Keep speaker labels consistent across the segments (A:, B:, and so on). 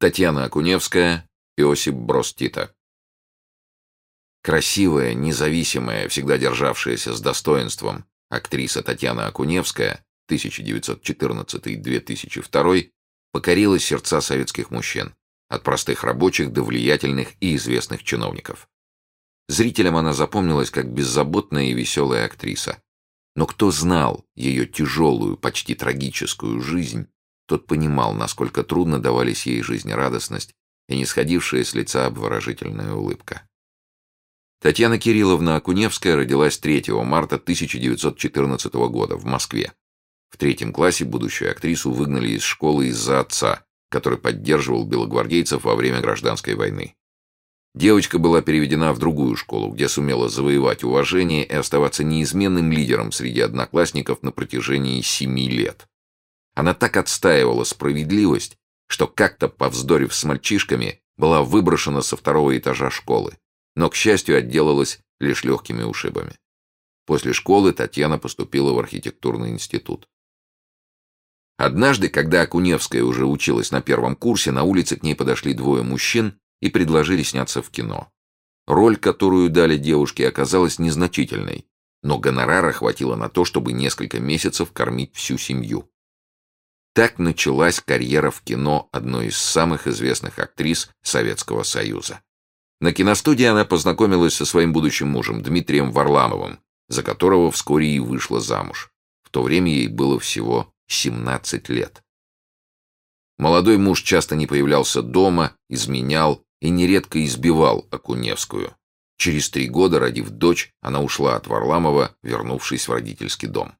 A: Татьяна Акуневская, Иосип Брос Тита. Красивая, независимая, всегда державшаяся с достоинством актриса Татьяна Акуневская 1914-2002 покорила сердца советских мужчин, от простых рабочих до влиятельных и известных чиновников. Зрителям она запомнилась как беззаботная и веселая актриса. Но кто знал ее тяжелую, почти трагическую жизнь, тот понимал, насколько трудно давались ей жизнерадостность и не сходившая с лица обворожительная улыбка. Татьяна Кирилловна Акуневская родилась 3 марта 1914 года в Москве. В третьем классе будущую актрису выгнали из школы из-за отца, который поддерживал белогвардейцев во время гражданской войны. Девочка была переведена в другую школу, где сумела завоевать уважение и оставаться неизменным лидером среди одноклассников на протяжении семи лет. Она так отстаивала справедливость, что как-то, повздорив с мальчишками, была выброшена со второго этажа школы, но, к счастью, отделалась лишь легкими ушибами. После школы Татьяна поступила в архитектурный институт. Однажды, когда Акуневская уже училась на первом курсе, на улице к ней подошли двое мужчин и предложили сняться в кино. Роль, которую дали девушке, оказалась незначительной, но гонорара хватило на то, чтобы несколько месяцев кормить всю семью. Так началась карьера в кино одной из самых известных актрис Советского Союза. На киностудии она познакомилась со своим будущим мужем Дмитрием Варламовым, за которого вскоре и вышла замуж. В то время ей было всего 17 лет. Молодой муж часто не появлялся дома, изменял и нередко избивал Акуневскую. Через три года, родив дочь, она ушла от Варламова, вернувшись в родительский дом.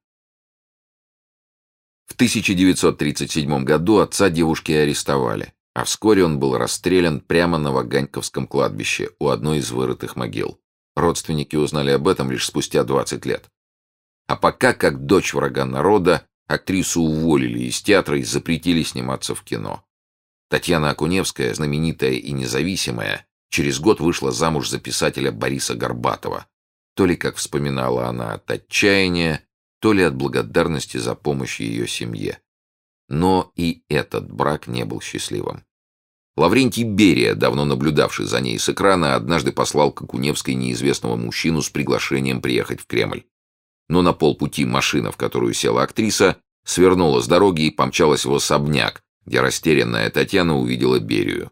A: В 1937 году отца девушки арестовали, а вскоре он был расстрелян прямо на Ваганьковском кладбище у одной из вырытых могил. Родственники узнали об этом лишь спустя 20 лет. А пока, как дочь врага народа, Актрису уволили из театра и запретили сниматься в кино. Татьяна Акуневская, знаменитая и независимая, через год вышла замуж за писателя Бориса Горбатова. То ли, как вспоминала она, от отчаяния, то ли от благодарности за помощь ее семье. Но и этот брак не был счастливым. Лаврентий Берия, давно наблюдавший за ней с экрана, однажды послал к Акуневской неизвестного мужчину с приглашением приехать в Кремль но на полпути машина, в которую села актриса, свернула с дороги и помчалась в особняк, где растерянная Татьяна увидела Берию.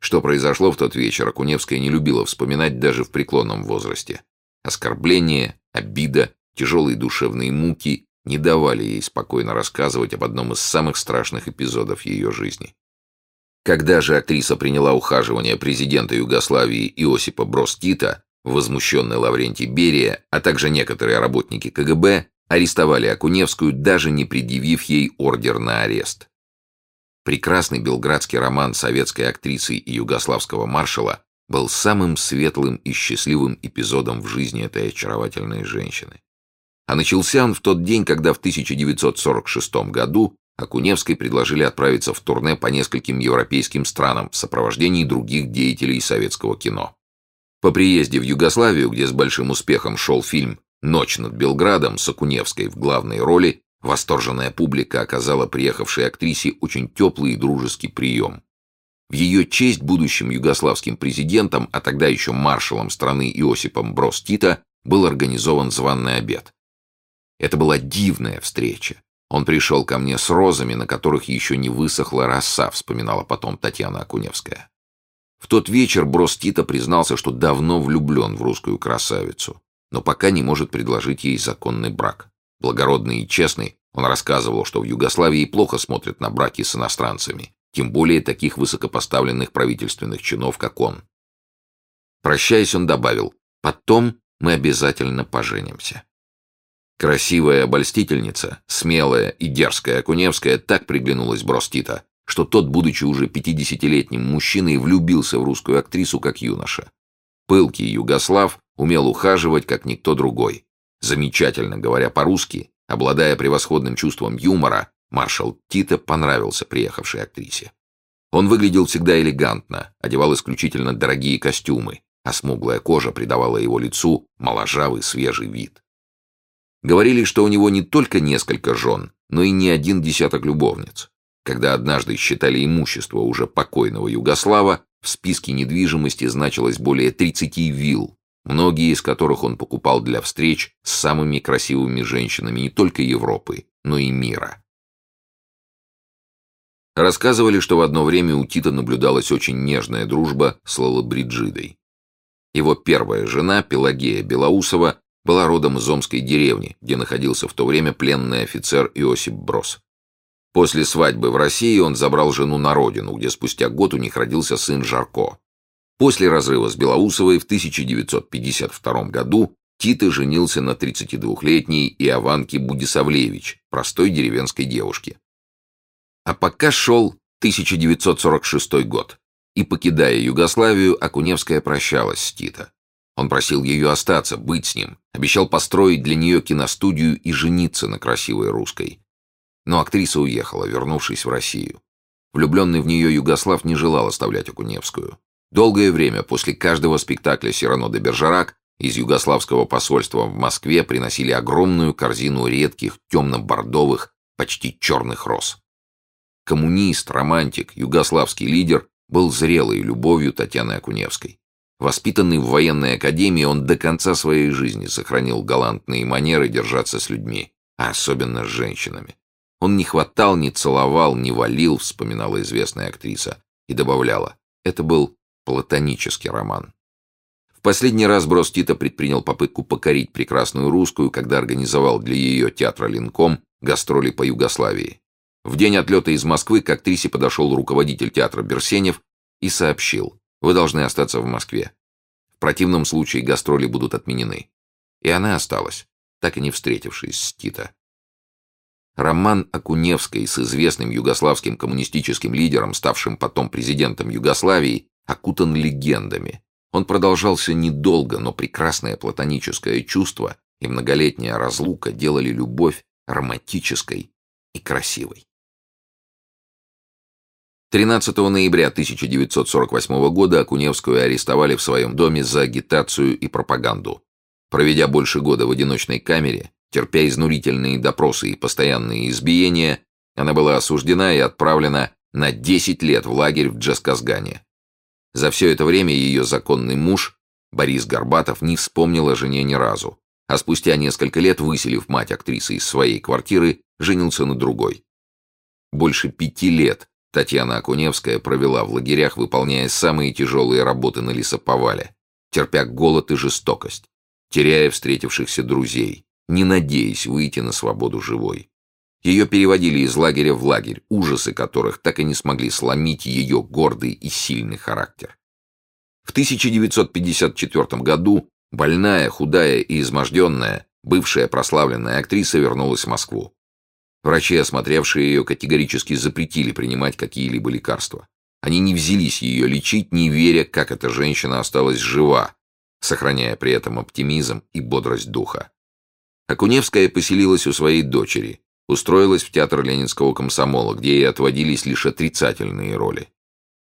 A: Что произошло в тот вечер, Акуневская не любила вспоминать даже в преклонном возрасте. Оскорбление, обида, тяжелые душевные муки не давали ей спокойно рассказывать об одном из самых страшных эпизодов ее жизни. Когда же актриса приняла ухаживание президента Югославии Иосипа Брос Тита, Возмущенный Лаврентий Берия, а также некоторые работники КГБ арестовали Акуневскую, даже не предъявив ей ордер на арест. Прекрасный белградский роман советской актрисы и югославского маршала был самым светлым и счастливым эпизодом в жизни этой очаровательной женщины. А начался он в тот день, когда в 1946 году Акуневской предложили отправиться в турне по нескольким европейским странам в сопровождении других деятелей советского кино. По приезде в Югославию, где с большим успехом шел фильм «Ночь над Белградом» с Акуневской в главной роли, восторженная публика оказала приехавшей актрисе очень теплый и дружеский прием. В ее честь будущим югославским президентом, а тогда еще маршалом страны Иосипом Брос Тита, был организован званный обед. Это была дивная встреча. Он пришел ко мне с розами, на которых еще не высохла роса, вспоминала потом Татьяна Акуневская. В тот вечер Брос Тита признался, что давно влюблен в русскую красавицу, но пока не может предложить ей законный брак. Благородный и честный, он рассказывал, что в Югославии плохо смотрят на браки с иностранцами, тем более таких высокопоставленных правительственных чинов, как он. Прощаясь, он добавил, «Потом мы обязательно поженимся». Красивая обольстительница, смелая и дерзкая Акуневская так приглянулась Брос Тита, что тот, будучи уже пятидесятилетним мужчиной, влюбился в русскую актрису как юноша. Пылкий югослав умел ухаживать, как никто другой. Замечательно говоря по-русски, обладая превосходным чувством юмора, маршал Тита понравился приехавшей актрисе. Он выглядел всегда элегантно, одевал исключительно дорогие костюмы, а смуглая кожа придавала его лицу моложавый свежий вид. Говорили, что у него не только несколько жен, но и не один десяток любовниц. Когда однажды считали имущество уже покойного Югослава, в списке недвижимости значилось более 30 вилл, многие из которых он покупал для встреч с самыми красивыми женщинами не только Европы, но и мира. Рассказывали, что в одно время у Тита наблюдалась очень нежная дружба с Лалабриджидой. Его первая жена, Пелагея Белоусова, была родом из Омской деревни, где находился в то время пленный офицер Иосип Брос. После свадьбы в России он забрал жену на родину, где спустя год у них родился сын Жарко. После разрыва с Белоусовой в 1952 году Тита женился на 32-летней Иованке Будисавлевич, простой деревенской девушке. А пока шел 1946 год, и, покидая Югославию, Акуневская прощалась с Тита. Он просил ее остаться, быть с ним, обещал построить для нее киностудию и жениться на красивой русской. Но актриса уехала, вернувшись в Россию. Влюбленный в нее Югослав не желал оставлять Акуневскую. Долгое время после каждого спектакля «Сирано де Бержерак» из югославского посольства в Москве приносили огромную корзину редких, темно-бордовых, почти черных роз. Коммунист, романтик, югославский лидер был зрелой любовью Татьяны Акуневской. Воспитанный в военной академии, он до конца своей жизни сохранил галантные манеры держаться с людьми, а особенно с женщинами. Он не хватал, не целовал, не валил, вспоминала известная актриса, и добавляла, это был платонический роман. В последний раз Брос Тита предпринял попытку покорить прекрасную русскую, когда организовал для ее театра «Линком» гастроли по Югославии. В день отлета из Москвы к актрисе подошел руководитель театра Берсенев и сообщил, вы должны остаться в Москве. В противном случае гастроли будут отменены. И она осталась, так и не встретившись с Тита. Роман Акуневской с известным югославским коммунистическим лидером, ставшим потом президентом Югославии, окутан легендами. Он продолжался недолго, но прекрасное платоническое чувство и многолетняя разлука делали любовь романтической и красивой. 13 ноября 1948 года Акуневскую арестовали в своем доме за агитацию и пропаганду. Проведя больше года в одиночной камере, терпя изнурительные допросы и постоянные избиения, она была осуждена и отправлена на 10 лет в лагерь в Джасказгане. За все это время ее законный муж, Борис Горбатов, не вспомнил о жене ни разу, а спустя несколько лет, выселив мать актрисы из своей квартиры, женился на другой. Больше пяти лет Татьяна Акуневская провела в лагерях, выполняя самые тяжелые работы на лесоповале, терпя голод и жестокость, теряя встретившихся друзей, не надеясь выйти на свободу живой. Ее переводили из лагеря в лагерь, ужасы которых так и не смогли сломить ее гордый и сильный характер. В 1954 году больная, худая и изможденная, бывшая прославленная актриса вернулась в Москву. Врачи, осмотревшие ее, категорически запретили принимать какие-либо лекарства. Они не взялись ее лечить, не веря, как эта женщина осталась жива, сохраняя при этом оптимизм и бодрость духа. Акуневская поселилась у своей дочери, устроилась в театр Ленинского комсомола, где ей отводились лишь отрицательные роли.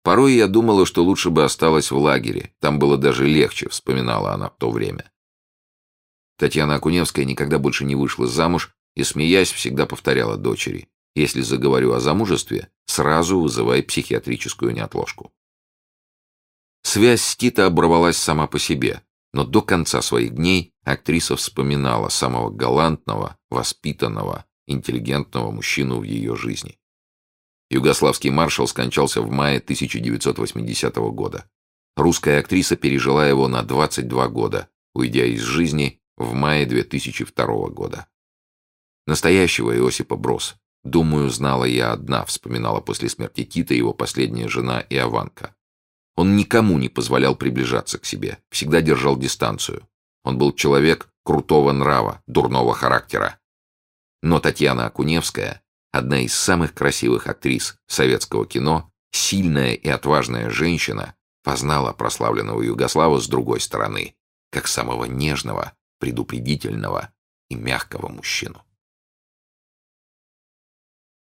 A: Порой я думала, что лучше бы осталась в лагере, там было даже легче, вспоминала она в то время. Татьяна Акуневская никогда больше не вышла замуж и, смеясь, всегда повторяла дочери, если заговорю о замужестве, сразу вызывай психиатрическую неотложку. Связь с Тита оборвалась сама по себе, но до конца своих дней актриса вспоминала самого галантного, воспитанного, интеллигентного мужчину в ее жизни. Югославский маршал скончался в мае 1980 года. Русская актриса пережила его на 22 года, уйдя из жизни в мае 2002 года. Настоящего Иосипа Брос, думаю, знала я одна, вспоминала после смерти Тита его последняя жена Иованка. Он никому не позволял приближаться к себе, всегда держал дистанцию. Он был человек крутого нрава, дурного характера. Но Татьяна Акуневская, одна из самых красивых актрис советского кино, сильная и отважная женщина, познала прославленного Югослава с другой стороны, как самого нежного, предупредительного и мягкого мужчину.